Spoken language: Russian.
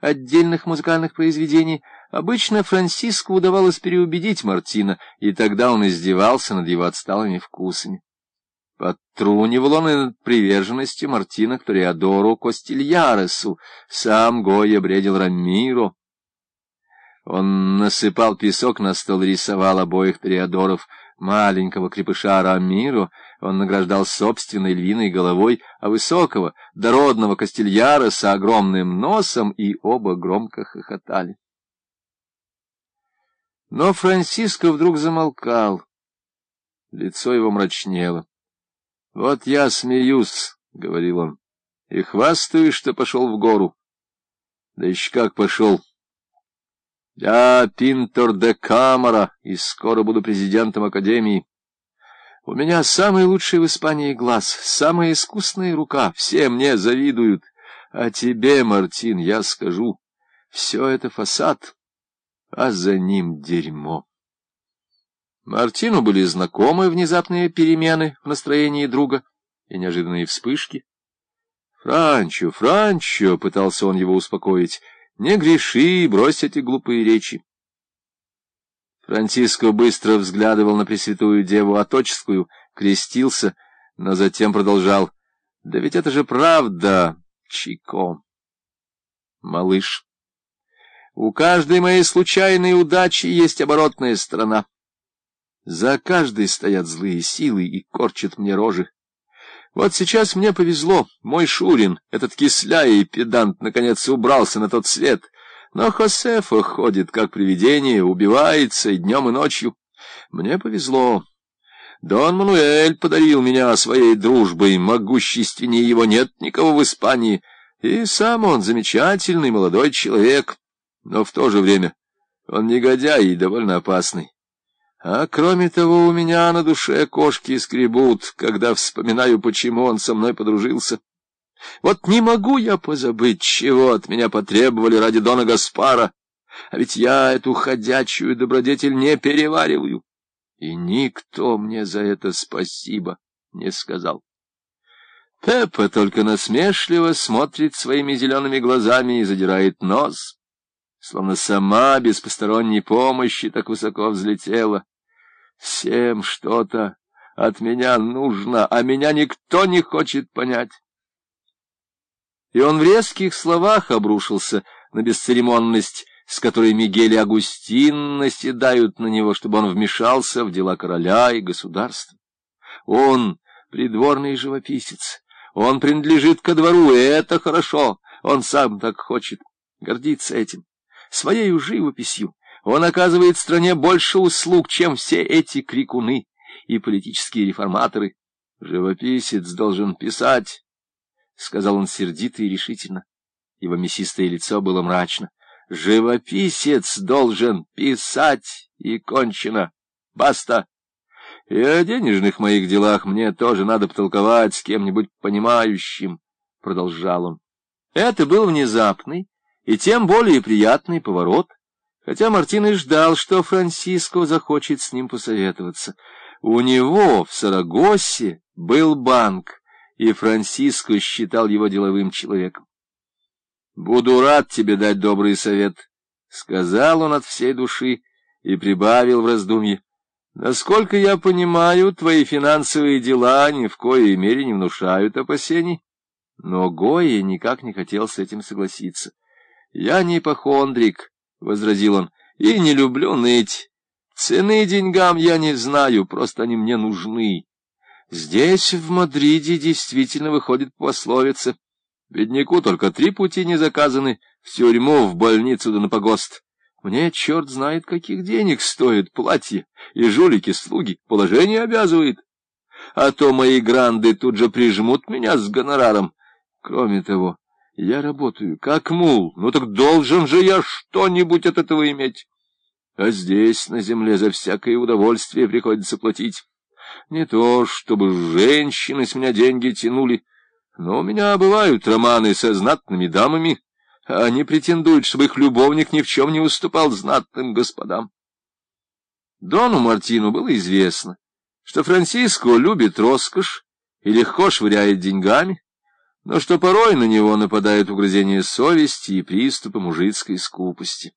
отдельных музыкальных произведений, обычно Франциску удавалось переубедить Мартина, и тогда он издевался над его отсталыми вкусами. Подтрунивал он и над приверженностью Мартина к Тореадору Костильяресу, сам Гойя бредил Рамиро. Он насыпал песок на стол рисовал обоих Тореадоров — Маленького крепыша Рамиру он награждал собственной львиной головой, а высокого, дородного Кастильяра с огромным носом, и оба громко хохотали. Но Франциско вдруг замолкал. Лицо его мрачнело. — Вот я смеюсь, — говорил он, — и хвастаюсь, что пошел в гору. Да еще как пошел! Я Пинтор де Камара, и скоро буду президентом Академии. У меня самый лучший в Испании глаз, самая искусная рука, все мне завидуют. А тебе, Мартин, я скажу, все это фасад, а за ним дерьмо. Мартину были знакомы внезапные перемены в настроении друга и неожиданные вспышки. «Франчо, Франчо!» — пытался он его успокоить — не греши, брось эти глупые речи. Франциско быстро взглядывал на Пресвятую Деву Оточескую, крестился, но затем продолжал. — Да ведь это же правда, Чико. Малыш, у каждой моей случайной удачи есть оборотная сторона. За каждой стоят злые силы и корчат мне рожи. Вот сейчас мне повезло. Мой Шурин, этот кисляй и педант, наконец убрался на тот свет. Но Хосефа ходит как привидение, убивается и днем, и ночью. Мне повезло. Дон Мануэль подарил меня своей дружбой, могущественнее его нет никого в Испании, и сам он замечательный молодой человек, но в то же время он негодяй и довольно опасный. А кроме того, у меня на душе кошки скребут, когда вспоминаю, почему он со мной подружился. Вот не могу я позабыть, чего от меня потребовали ради Дона Гаспара, а ведь я эту ходячую добродетель не перевариваю, и никто мне за это спасибо не сказал. Пеппа только насмешливо смотрит своими зелеными глазами и задирает нос словно сама без посторонней помощи так высоко взлетела. Всем что-то от меня нужно, а меня никто не хочет понять. И он в резких словах обрушился на бесцеремонность, с которой Мигель и Агустин наседают на него, чтобы он вмешался в дела короля и государства. Он придворный живописец, он принадлежит ко двору, и это хорошо, он сам так хочет, гордиться этим своей живописью. Он оказывает стране больше услуг, чем все эти крикуны и политические реформаторы. Живописец должен писать, — сказал он сердито и решительно. Его мясистое лицо было мрачно. Живописец должен писать, и кончено. Баста. И о денежных моих делах мне тоже надо потолковать с кем-нибудь понимающим, — продолжал он. Это был внезапный, и тем более приятный поворот, хотя Мартин и ждал, что Франсиско захочет с ним посоветоваться. У него в Сарагосе был банк, и Франсиско считал его деловым человеком. «Буду рад тебе дать добрый совет», — сказал он от всей души и прибавил в раздумье. «Насколько я понимаю, твои финансовые дела ни в коей мере не внушают опасений». Но Гоя никак не хотел с этим согласиться. — Я не ипохондрик, — возразил он, — и не люблю ныть. Цены деньгам я не знаю, просто они мне нужны. Здесь, в Мадриде, действительно выходит пословица. Бедняку только три пути не заказаны — в тюрьму, в больницу да на погост. Мне черт знает, каких денег стоит платье, и жулики-слуги положение обязывает. А то мои гранды тут же прижмут меня с гонораром. Кроме того... Я работаю как мул, ну так должен же я что-нибудь от этого иметь. А здесь, на земле, за всякое удовольствие приходится платить. Не то, чтобы женщины с меня деньги тянули, но у меня бывают романы со знатными дамами, а они претендуют, чтобы их любовник ни в чем не уступал знатным господам. Дону Мартину было известно, что Франциско любит роскошь и легко швыряет деньгами, но что порой на него нападают угрызения совести и приступы мужицкой скупости.